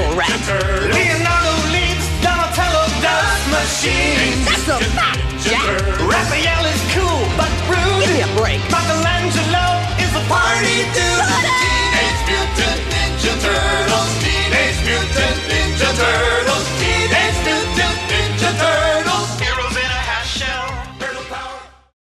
circle. Leonardo leads, Donatello. That's a fact, Jack. Raphael is cool.